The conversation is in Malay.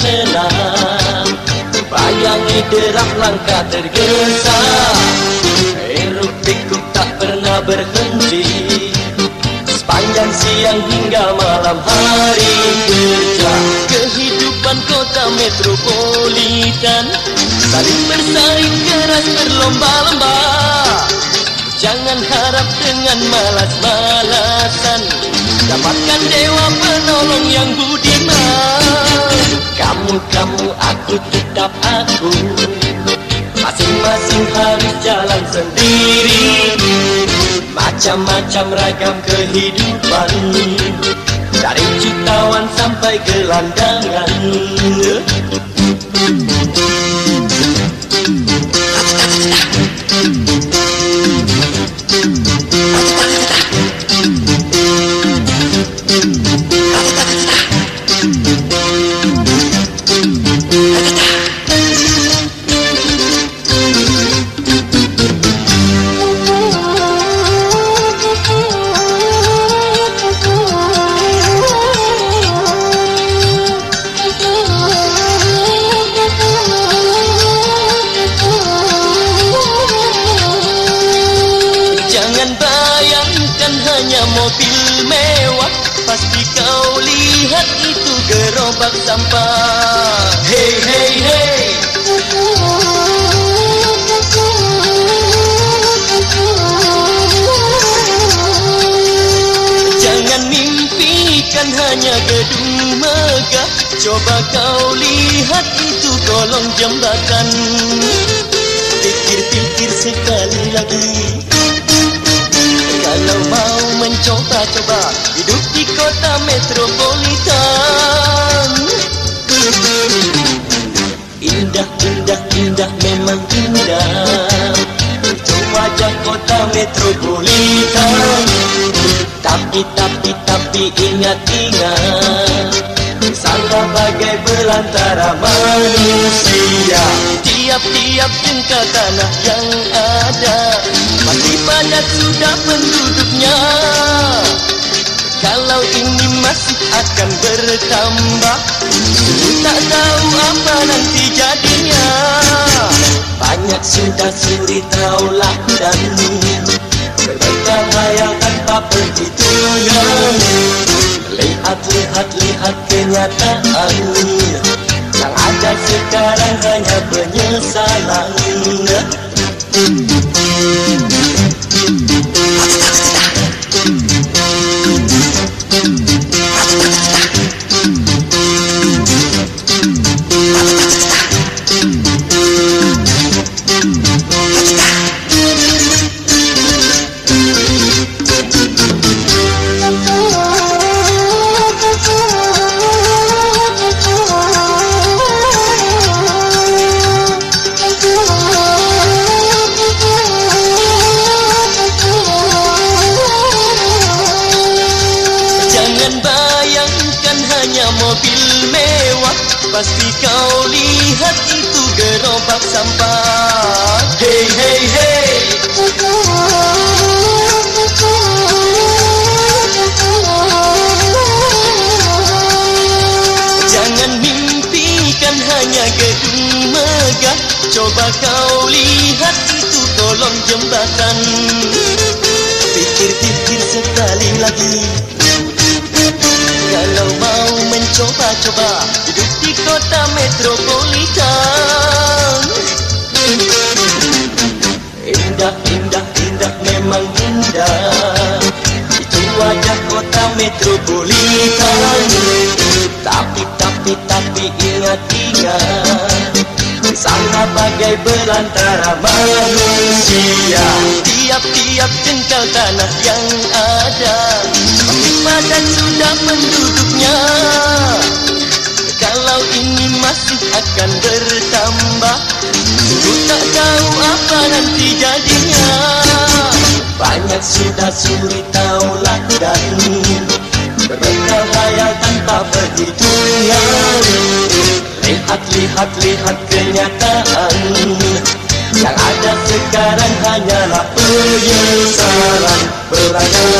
tenang Bayangi derap langkah tergesa. Eruk pikuk tak pernah berhenti. Sepanjang siang hingga malam hari kerja. Kehidupan kota metropolitan Saling bersaing keras berlomba-lomba. Jangan harap dengan malas-malasan Dapatkan dewa penolong yang budiman. Kamu, kamu, aku tetap aku. Masing-masing harus jalan sendiri. Macam-macam ragam kehidupan. Dari jutawan sampai gelandangan mobil mewah. Pasti kau lihat itu gerobak sampah. Hey hey hey Jangan mimpikan hanya gedung megah. Coba kau lihat itu kolong jembatan. Pikir-pikir sekali lagi mencoba-coba hidup di kota metropolitan. Indah, indah, indah, memang indah. Wajah kota metropolitan. Tapi, tapi, tapi ingat-ingat Sana bagai belantara manusia. Tiap-tiap jengkal tanah yang ada bertambah. Tak tahu apa nanti jadinya. Banyak sudah suri taulah dan Berbekal hayal tanpa perhitungan Lihat, lihat, lihat kenyataan. Yang ada sekarang hanya penyesalan Pasti kau lihat itu gerobak sampah. Hey hey hey. Jangan mimpikan hanya gedung megah Coba kau lihat itu kolong jembatan. Pikir-pikir sekali lagi mencoba-coba Hidup di kota metropolitan. Indah, indah, indah, memang indah. Itu wajah kota metropolitan. Tapi, tapi, tapi ingat-ingat Sana bagai belantara manusia. Tiap-tiap jengkal tanah yang ada Pasti padat sudah penduduknya Kalau ini masih akan bertambah Sungguh tak tahu apa nanti jadinya. Banyak sudah suri taulah dan Berbekal hayal tanpa perhitungan Lihat, lihat, lihat kenyataan. Yang ada sekarang hanyalah penyesalan berangan